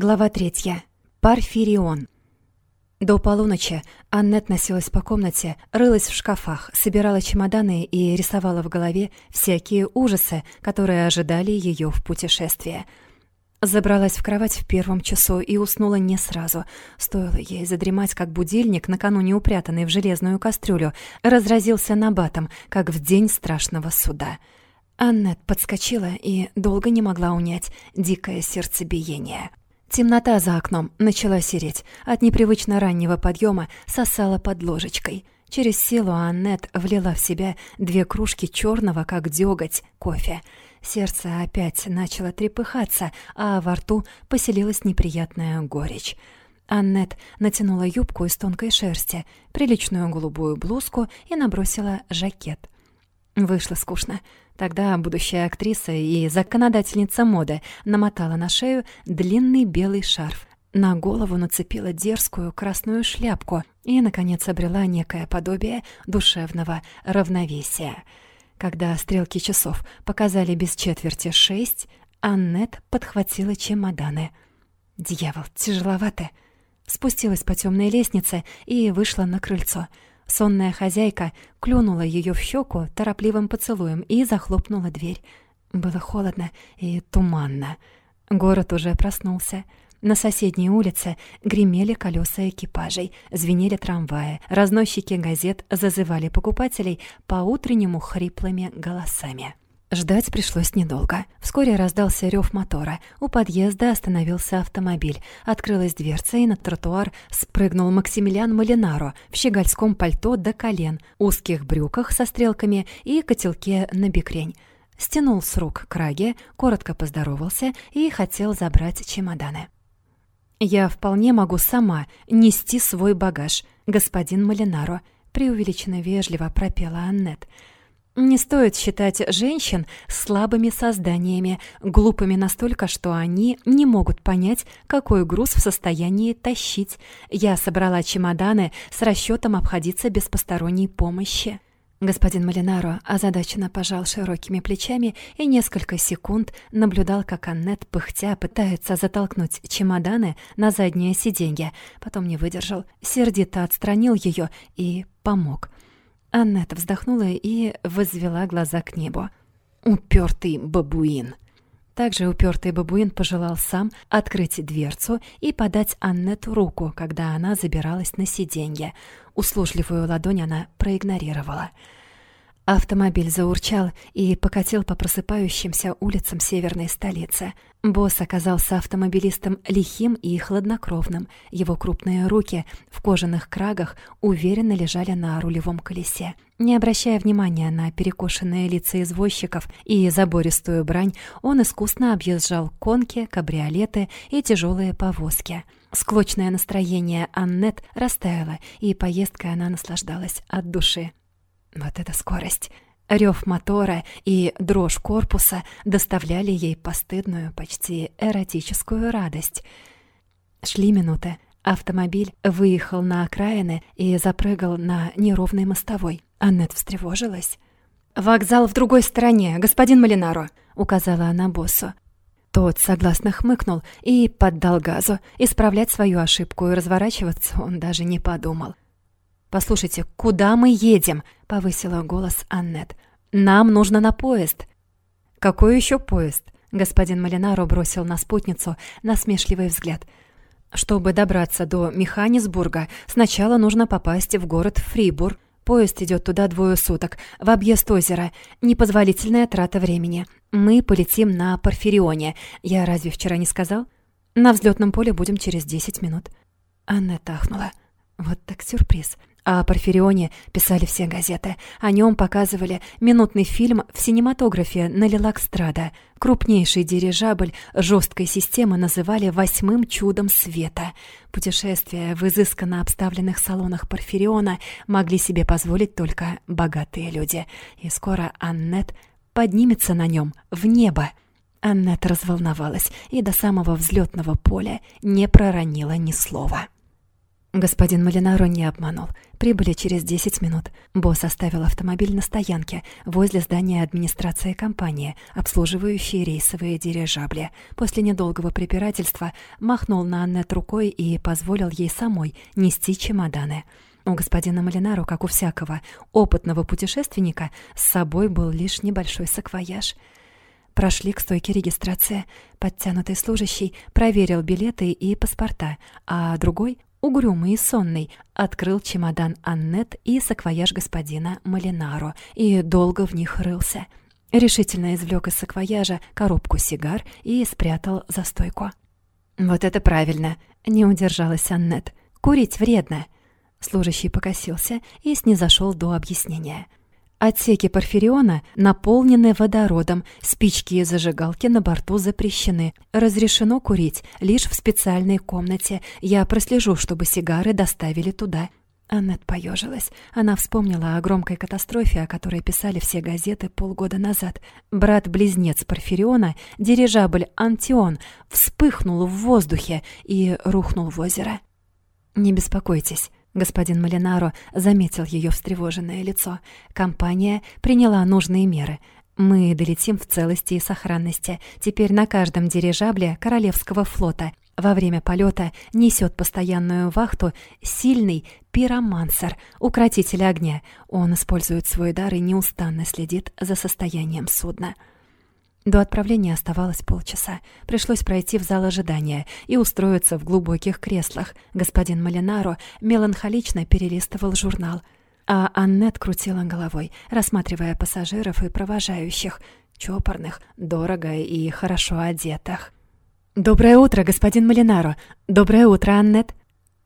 Глава третья. Парфирион. До полуночи Аннет носилась по комнате, рылась в шкафах, собирала чемоданы и рисовала в голове всякие ужасы, которые ожидали ее в путешествии. Забралась в кровать в первом часу и уснула не сразу. Стоило ей задремать, как будильник, накануне упрятанный в железную кастрюлю, разразился набатом, как в день страшного суда. Аннет подскочила и долго не могла унять дикое сердцебиение. Темнота за окном начала сереть. От непривычно раннего подъема сосала под ложечкой. Через силу Аннет влила в себя две кружки черного, как дёготь, кофе. Сердце опять начало трепыхаться, а во рту поселилась неприятная горечь. Аннет натянула юбку из тонкой шерсти, приличную голубую блузку и набросила жакет. Вышло скучно. Тогда будущая актриса и законодательница моды намотала на шею длинный белый шарф, на голову нацепила дерзкую красную шляпку и, наконец, обрела некое подобие душевного равновесия. Когда стрелки часов показали без четверти шесть, Аннет подхватила чемоданы. «Дьявол, тяжеловато!» Спустилась по темной лестнице и вышла на крыльцо — Сонная хозяйка клюнула ее в щеку торопливым поцелуем и захлопнула дверь. Было холодно и туманно. Город уже проснулся. На соседней улице гремели колеса экипажей, звенели трамваи, разносчики газет зазывали покупателей по утреннему хриплыми голосами. Ждать пришлось недолго. Вскоре раздался рев мотора. У подъезда остановился автомобиль. Открылась дверца, и на тротуар спрыгнул Максимилиан Малинаро в щегольском пальто до колен, узких брюках со стрелками и котелке на бекрень. Стянул с рук краги, коротко поздоровался и хотел забрать чемоданы. «Я вполне могу сама нести свой багаж, господин Малинаро», преувеличенно вежливо пропела Аннет — не стоит считать женщин слабыми созданиями, глупыми настолько, что они не могут понять, какой груз в состоянии тащить. Я собрала чемоданы с расчетом обходиться без посторонней помощи. Господин Малинаро озадаченно пожал широкими плечами и несколько секунд наблюдал, как Аннет пыхтя пытается затолкнуть чемоданы на заднее сиденье, потом не выдержал, сердито отстранил ее и помог — Аннет вздохнула и возвела глаза к небу. «Упертый бабуин!» Также упертый бабуин пожелал сам открыть дверцу и подать Аннету руку, когда она забиралась на сиденье. Услужливую ладонь она проигнорировала — Автомобиль заурчал и покатил по просыпающимся улицам северной столицы. Босс оказался автомобилистом лихим и хладнокровным. Его крупные руки в кожаных крагах уверенно лежали на рулевом колесе. Не обращая внимания на перекошенные лица извозчиков и забористую брань, он искусно объезжал конки, кабриолеты и тяжелые повозки. Склочное настроение Аннет растаяло, и поездкой она наслаждалась от души. Вот эта скорость! Рев мотора и дрожь корпуса доставляли ей постыдную, почти эротическую радость. Шли минуты. Автомобиль выехал на окраины и запрыгал на неровной мостовой. Аннет встревожилась. «Вокзал в другой стороне, господин Малинаро», — указала она боссу. Тот согласно хмыкнул и поддал газу. Исправлять свою ошибку и разворачиваться он даже не подумал. «Послушайте, куда мы едем?» — повысила голос Аннет. «Нам нужно на поезд». «Какой еще поезд?» — господин Малинаро бросил на спутницу насмешливый взгляд. «Чтобы добраться до Механисбурга, сначала нужно попасть в город Фрибур. Поезд идет туда двое суток, в объезд озера. Непозволительная трата времени. Мы полетим на Порфирионе. Я разве вчера не сказал? На взлетном поле будем через десять минут». Анна тахнула. Вот так сюрприз. О Порфирионе писали все газеты. О нем показывали минутный фильм в синематографе на Лилакстрада. Крупнейший дирижабль жесткой системы называли «восьмым чудом света». Путешествия в изысканно обставленных салонах Порфириона могли себе позволить только богатые люди. И скоро Аннет поднимется на нем в небо. Аннет разволновалась и до самого взлетного поля не проронила ни слова. Господин Малинаро не обманул. Прибыли через 10 минут. Босс оставил автомобиль на стоянке возле здания администрации компании, обслуживающей рейсовые дирижабли. После недолгого препирательства махнул на Аннет рукой и позволил ей самой нести чемоданы. У господина Малинаро, как у всякого опытного путешественника, с собой был лишь небольшой саквояж. Прошли к стойке регистрации. Подтянутый служащий проверил билеты и паспорта, а другой, угрюмый и сонный, открыл чемодан Аннет и саквояж господина Малинаро и долго в них рылся. Решительно извлек из саквояжа коробку сигар и спрятал за стойку. «Вот это правильно!» — не удержалась Аннет. «Курить вредно!» Служащий покосился и снизошел до объяснения. Отсеки Порфириона наполнены водородом, спички и зажигалки на борту запрещены. Разрешено курить лишь в специальной комнате. Я прослежу, чтобы сигары доставили туда. Аннет поежилась. Она вспомнила о громкой катастрофе, о которой писали все газеты полгода назад. Брат-близнец Порфириона, дирижабль «Антион», вспыхнул в воздухе и рухнул в озеро. «Не беспокойтесь», Господин Малинаро заметил ее встревоженное лицо. Компания приняла нужные меры. Мы долетим в целости и сохранности. Теперь на каждом дирижабле Королевского флота во время полета несет постоянную вахту сильный пиромансер, укротитель огня. Он использует свой дар и неустанно следит за состоянием судна. До отправления оставалось полчаса. Пришлось пройти в зал ожидания и устроиться в глубоких креслах. Господин Малинаро меланхолично перелистывал журнал, а Аннет крутила головой, рассматривая пассажиров и провожающих, чопорных, дорого и хорошо одетых. «Доброе утро, господин Малинаро! Доброе утро, Аннет!»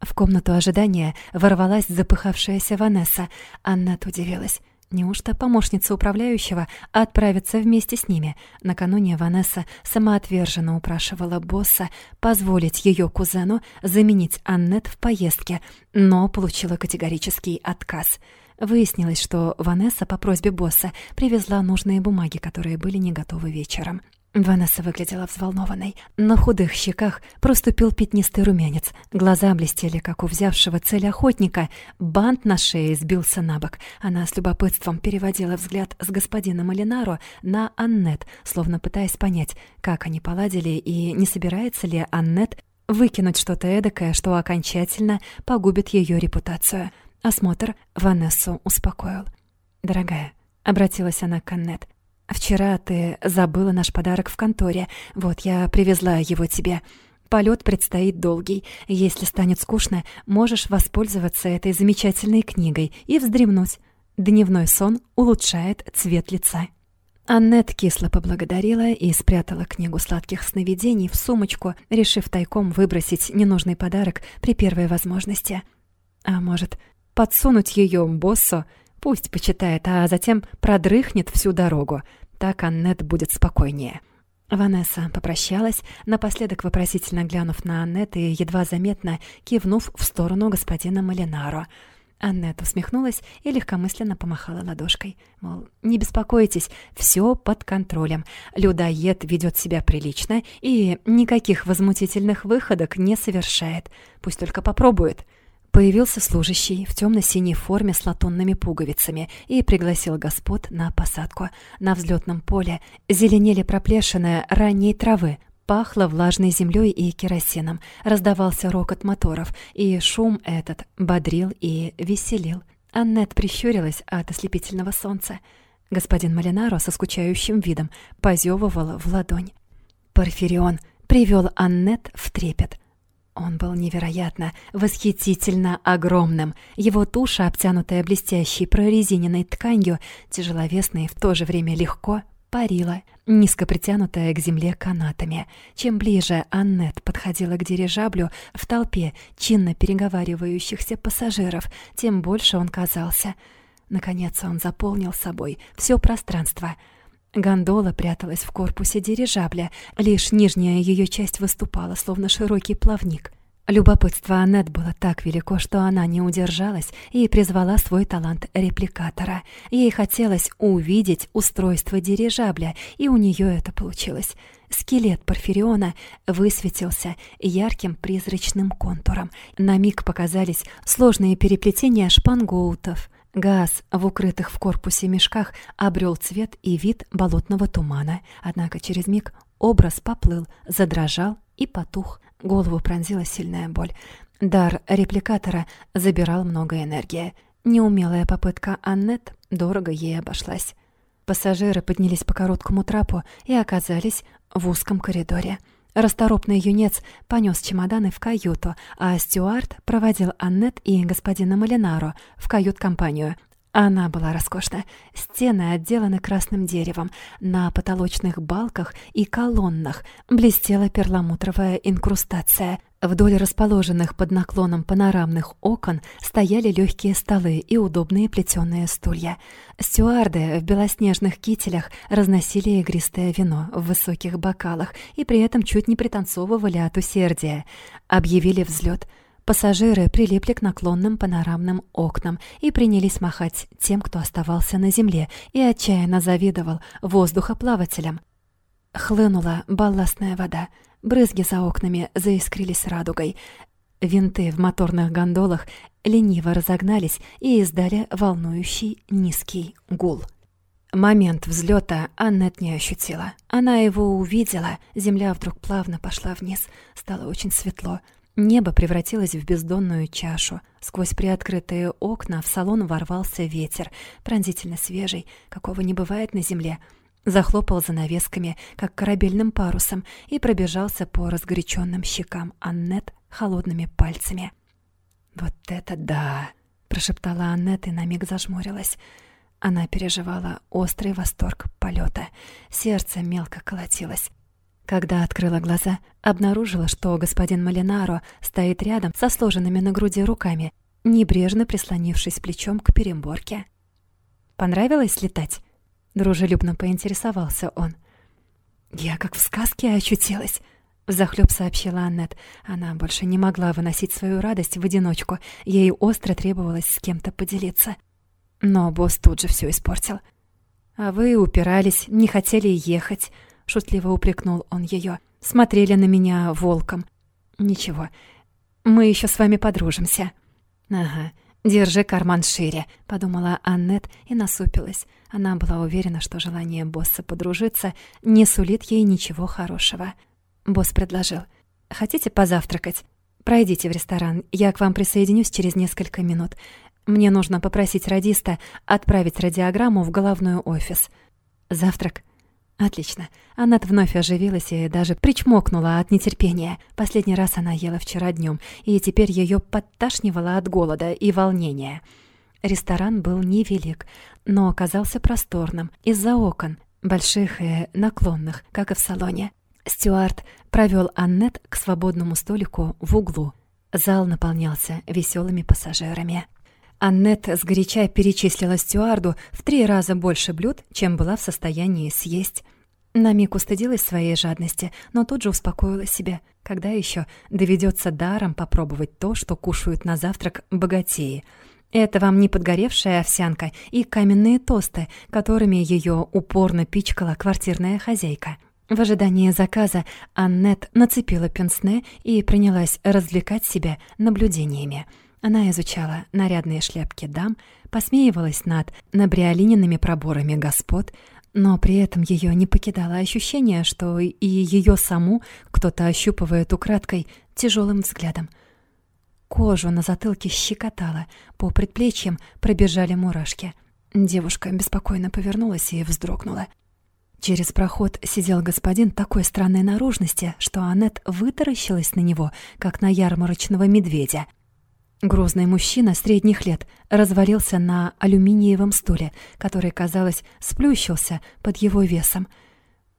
В комнату ожидания ворвалась запыхавшаяся Ванесса. Аннет удивилась. Неужто помощница управляющего отправится вместе с ними? Накануне Ванесса самоотверженно упрашивала босса позволить ее кузену заменить Аннет в поездке, но получила категорический отказ. Выяснилось, что Ванесса по просьбе босса привезла нужные бумаги, которые были не готовы вечером. Ванесса выглядела взволнованной. На худых щеках проступил пятнистый румянец. Глаза блестели, как у взявшего цель охотника. Бант на шее сбился на бок. Она с любопытством переводила взгляд с господина Малинаро на Аннет, словно пытаясь понять, как они поладили и не собирается ли Аннет выкинуть что-то эдакое, что окончательно погубит ее репутацию. Осмотр Ванессу успокоил. «Дорогая», — обратилась она к Аннет, — «Вчера ты забыла наш подарок в конторе. Вот, я привезла его тебе. Полет предстоит долгий. Если станет скучно, можешь воспользоваться этой замечательной книгой и вздремнуть. Дневной сон улучшает цвет лица». Аннет кисло поблагодарила и спрятала книгу сладких сновидений в сумочку, решив тайком выбросить ненужный подарок при первой возможности. А может, подсунуть ее боссу? Пусть почитает, а затем продрыхнет всю дорогу. Так Аннет будет спокойнее. Ванесса попрощалась, напоследок вопросительно глянув на Аннет и едва заметно кивнув в сторону господина Малинаро. Аннет усмехнулась и легкомысленно помахала ладошкой. Мол, не беспокойтесь, все под контролем. Людоед ведет себя прилично и никаких возмутительных выходок не совершает. Пусть только попробует. Появился служащий в темно-синей форме с латунными пуговицами и пригласил господ на посадку. На взлетном поле зеленели проплешины ранней травы, пахло влажной землей и керосином, раздавался рокот моторов, и шум этот бодрил и веселил. Аннет прищурилась от ослепительного солнца. Господин Малинаро со скучающим видом позевывал в ладонь. Порфирион привел Аннет в трепет. Он был невероятно, восхитительно огромным. Его туша, обтянутая блестящей прорезиненной тканью, тяжеловесной и в то же время легко, парила, низко притянутая к земле канатами. Чем ближе Аннет подходила к дирижаблю в толпе чинно переговаривающихся пассажиров, тем больше он казался. Наконец он заполнил собой все пространство — Гондола пряталась в корпусе дирижабля, лишь нижняя ее часть выступала, словно широкий плавник. Любопытство Аннет было так велико, что она не удержалась и призвала свой талант репликатора. Ей хотелось увидеть устройство дирижабля, и у нее это получилось. Скелет Порфириона высветился ярким призрачным контуром. На миг показались сложные переплетения шпангоутов. Газ в укрытых в корпусе мешках обрел цвет и вид болотного тумана. Однако через миг образ поплыл, задрожал и потух. Голову пронзила сильная боль. Дар репликатора забирал много энергии. Неумелая попытка Аннет дорого ей обошлась. Пассажиры поднялись по короткому трапу и оказались в узком коридоре. Расторопный юнец понес чемоданы в каюту, а Стюарт проводил Аннет и господина Малинаро в кают-компанию. Она была роскошна. Стены отделаны красным деревом. На потолочных балках и колоннах блестела перламутровая инкрустация. Вдоль расположенных под наклоном панорамных окон стояли легкие столы и удобные плетеные стулья. Стюарды в белоснежных кителях разносили игристое вино в высоких бокалах и при этом чуть не пританцовывали от усердия. Объявили взлет — Пассажиры прилипли к наклонным панорамным окнам и принялись махать тем, кто оставался на земле и отчаянно завидовал воздухоплавателям. Хлынула балластная вода, брызги за окнами заискрились радугой. Винты в моторных гондолах лениво разогнались и издали волнующий низкий гул. Момент взлета Аннет не ощутила. Она его увидела, земля вдруг плавно пошла вниз, стало очень светло — Небо превратилось в бездонную чашу. Сквозь приоткрытые окна в салон ворвался ветер, пронзительно свежий, какого не бывает на земле. Захлопал занавесками, как корабельным парусом, и пробежался по разгоряченным щекам Аннет холодными пальцами. «Вот это да!» — прошептала Аннет и на миг зажмурилась. Она переживала острый восторг полета. Сердце мелко колотилось. Когда открыла глаза, обнаружила, что господин Малинаро стоит рядом со сложенными на груди руками, небрежно прислонившись плечом к переборке. «Понравилось летать?» — дружелюбно поинтересовался он. «Я как в сказке очутилась», — взахлёб сообщила Аннет. Она больше не могла выносить свою радость в одиночку, ей остро требовалось с кем-то поделиться. Но босс тут же все испортил. «А вы упирались, не хотели ехать», шутливо упрекнул он ее. Смотрели на меня волком. Ничего, мы еще с вами подружимся. Ага, держи карман шире, подумала Аннет и насупилась. Она была уверена, что желание босса подружиться не сулит ей ничего хорошего. Босс предложил: "Хотите позавтракать? Пройдите в ресторан. Я к вам присоединюсь через несколько минут. Мне нужно попросить радиста отправить радиограмму в головной офис. Завтрак Отлично. Аннет вновь оживилась и даже причмокнула от нетерпения. Последний раз она ела вчера днем, и теперь ее подташнивало от голода и волнения. Ресторан был невелик, но оказался просторным из-за окон, больших и наклонных, как и в салоне. Стюарт провел Аннет к свободному столику в углу. Зал наполнялся веселыми пассажирами. Аннет сгоряча перечислила стюарду в три раза больше блюд, чем была в состоянии съесть. На миг устыдилась своей жадности, но тут же успокоила себя. Когда еще доведется даром попробовать то, что кушают на завтрак богатеи? Это вам не подгоревшая овсянка и каменные тосты, которыми ее упорно пичкала квартирная хозяйка. В ожидании заказа Аннет нацепила пенсне и принялась развлекать себя наблюдениями. Она изучала нарядные шляпки дам, посмеивалась над набриолиненными проборами господ, но при этом ее не покидало ощущение, что и ее саму кто-то ощупывает украдкой тяжелым взглядом. Кожу на затылке щекотало, по предплечьям пробежали мурашки. Девушка беспокойно повернулась и вздрогнула. Через проход сидел господин такой странной наружности, что Аннет вытаращилась на него, как на ярмарочного медведя — Грозный мужчина средних лет развалился на алюминиевом стуле, который, казалось, сплющился под его весом.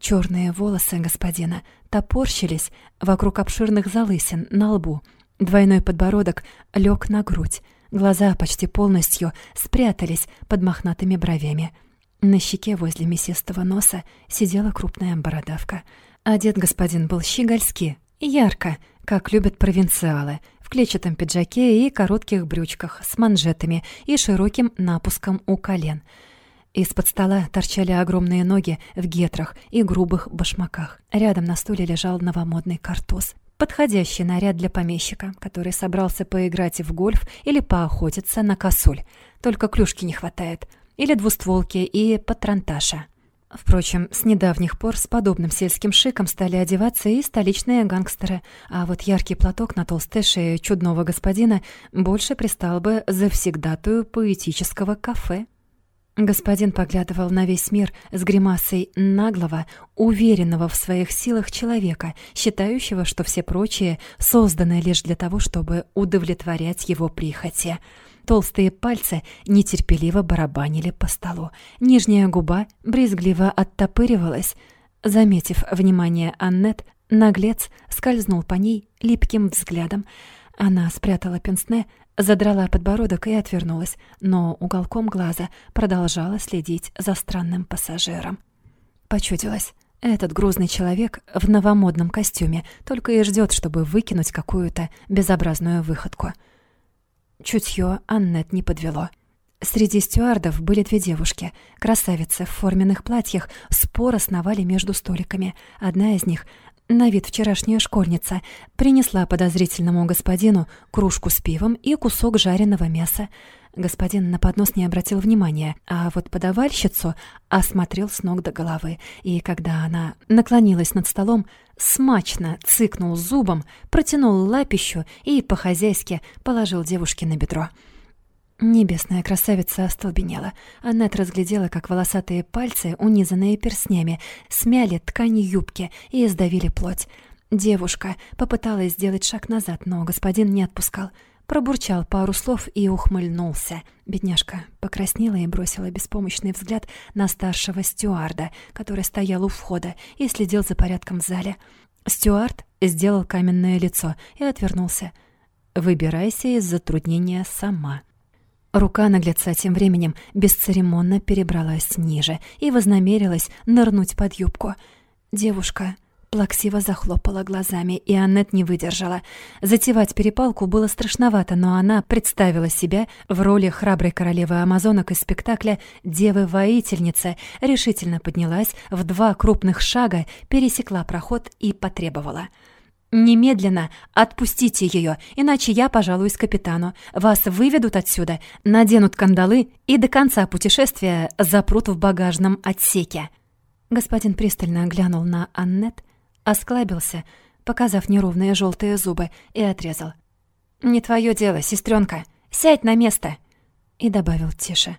Черные волосы господина топорщились вокруг обширных залысин на лбу. Двойной подбородок лег на грудь. Глаза почти полностью спрятались под мохнатыми бровями. На щеке возле мясистого носа сидела крупная бородавка. Одет господин был щегольски, ярко, как любят провинциалы, клетчатом пиджаке и коротких брючках с манжетами и широким напуском у колен. Из-под стола торчали огромные ноги в гетрах и грубых башмаках. Рядом на стуле лежал новомодный картуз. Подходящий наряд для помещика, который собрался поиграть в гольф или поохотиться на косуль. Только клюшки не хватает. Или двустволки и патронташа. Впрочем, с недавних пор с подобным сельским шиком стали одеваться и столичные гангстеры, а вот яркий платок на толстой шее чудного господина больше пристал бы завсегдатую поэтического кафе. Господин поглядывал на весь мир с гримасой наглого, уверенного в своих силах человека, считающего, что все прочие созданы лишь для того, чтобы удовлетворять его прихоти. Толстые пальцы нетерпеливо барабанили по столу. Нижняя губа брезгливо оттопыривалась. Заметив внимание Аннет, наглец скользнул по ней липким взглядом. Она спрятала пенсне, задрала подбородок и отвернулась, но уголком глаза продолжала следить за странным пассажиром. Почудилась. Этот грузный человек в новомодном костюме только и ждет, чтобы выкинуть какую-то безобразную выходку — Чутье Аннет не подвело. Среди стюардов были две девушки. Красавицы в форменных платьях споро сновали между столиками. Одна из них, на вид вчерашняя школьница, принесла подозрительному господину кружку с пивом и кусок жареного мяса. Господин на поднос не обратил внимания, а вот подавальщицу осмотрел с ног до головы, и когда она наклонилась над столом, смачно цыкнул зубом, протянул лапищу и по-хозяйски положил девушке на бедро. Небесная красавица остолбенела. Аннет разглядела, как волосатые пальцы, унизанные перстнями, смяли ткань юбки и сдавили плоть. Девушка попыталась сделать шаг назад, но господин не отпускал — пробурчал пару слов и ухмыльнулся. Бедняжка покраснела и бросила беспомощный взгляд на старшего стюарда, который стоял у входа и следил за порядком в зале. Стюард сделал каменное лицо и отвернулся. «Выбирайся из затруднения сама». Рука наглеца тем временем бесцеремонно перебралась ниже и вознамерилась нырнуть под юбку. Девушка Плаксиво захлопала глазами, и Аннет не выдержала. Затевать перепалку было страшновато, но она представила себя в роли храброй королевы амазонок из спектакля «Девы-воительницы», решительно поднялась, в два крупных шага пересекла проход и потребовала. «Немедленно отпустите ее, иначе я пожалуюсь капитану. Вас выведут отсюда, наденут кандалы и до конца путешествия запрут в багажном отсеке». Господин пристально глянул на Аннет, осклабился, показав неровные желтые зубы, и отрезал. «Не твое дело, сестренка. Сядь на место!» И добавил тише.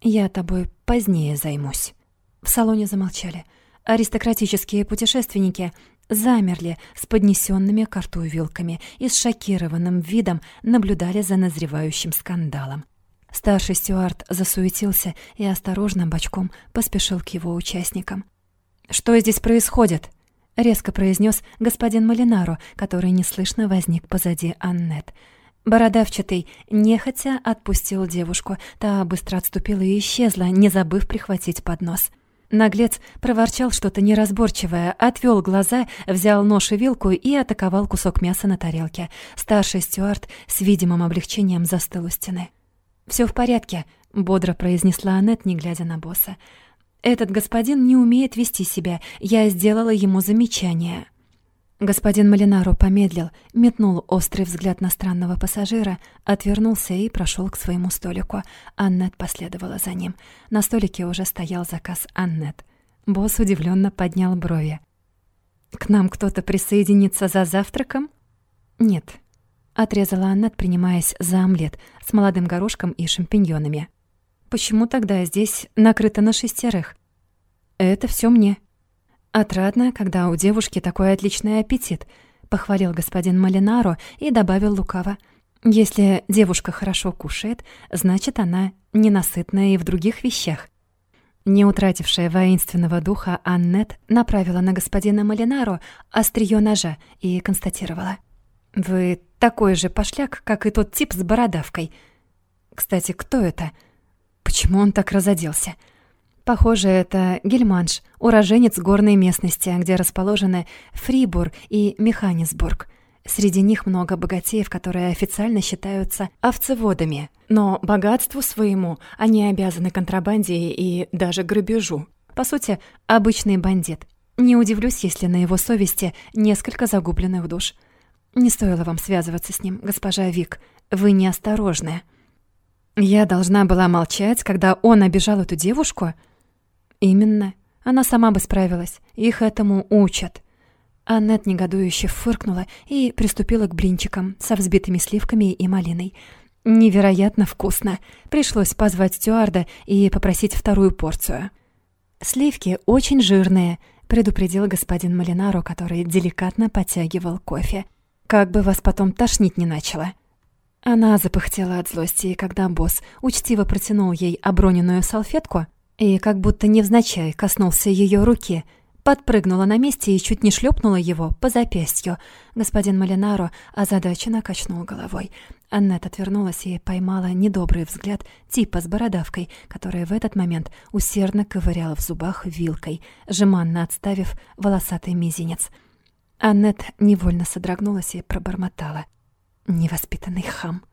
«Я тобой позднее займусь». В салоне замолчали. Аристократические путешественники замерли с поднесенными к рту вилками и с шокированным видом наблюдали за назревающим скандалом. Старший стюард засуетился и осторожно бочком поспешил к его участникам. «Что здесь происходит?» — резко произнес господин Малинаро, который неслышно возник позади Аннет. Бородавчатый нехотя отпустил девушку. Та быстро отступила и исчезла, не забыв прихватить поднос. Наглец проворчал что-то неразборчивое, отвел глаза, взял нож и вилку и атаковал кусок мяса на тарелке. Старший стюард с видимым облегчением застыл у стены. «Всё в порядке», — бодро произнесла Аннет, не глядя на босса. Этот господин не умеет вести себя. Я сделала ему замечание». Господин Малинаро помедлил, метнул острый взгляд на странного пассажира, отвернулся и прошел к своему столику. Аннет последовала за ним. На столике уже стоял заказ Аннет. Босс удивленно поднял брови. «К нам кто-то присоединится за завтраком?» «Нет», — отрезала Аннет, принимаясь за омлет с молодым горошком и шампиньонами. Почему тогда здесь накрыто на шестерых? Это все мне. Отрадно, когда у девушки такой отличный аппетит, похвалил господин Малинаро и добавил лукаво. Если девушка хорошо кушает, значит, она ненасытная и в других вещах. Не утратившая воинственного духа, Аннет направила на господина Малинаро острие ножа и констатировала. «Вы такой же пошляк, как и тот тип с бородавкой. Кстати, кто это?» Почему он так разоделся? Похоже, это Гельманш, уроженец горной местности, где расположены Фрибур и Механисбург. Среди них много богатеев, которые официально считаются овцеводами, но богатству своему они обязаны контрабанде и даже грабежу. По сути, обычный бандит. Не удивлюсь, если на его совести несколько загубленных душ. Не стоило вам связываться с ним, госпожа Вик. Вы неосторожны. Я должна была молчать, когда он обижал эту девушку? Именно. Она сама бы справилась. Их этому учат. Аннет негодующе фыркнула и приступила к блинчикам со взбитыми сливками и малиной. Невероятно вкусно. Пришлось позвать стюарда и попросить вторую порцию. «Сливки очень жирные», — предупредил господин Малинаро, который деликатно подтягивал кофе. «Как бы вас потом тошнить не начало». Она запыхтела от злости, и когда босс учтиво протянул ей оброненную салфетку и как будто невзначай коснулся ее руки — подпрыгнула на месте и чуть не шлепнула его по запястью. Господин Малинаро озадаченно качнул головой. Аннет отвернулась и поймала недобрый взгляд типа с бородавкой, который в этот момент усердно ковырял в зубах вилкой, жеманно отставив волосатый мизинец. Аннет невольно содрогнулась и пробормотала. «Невоспитанный хам».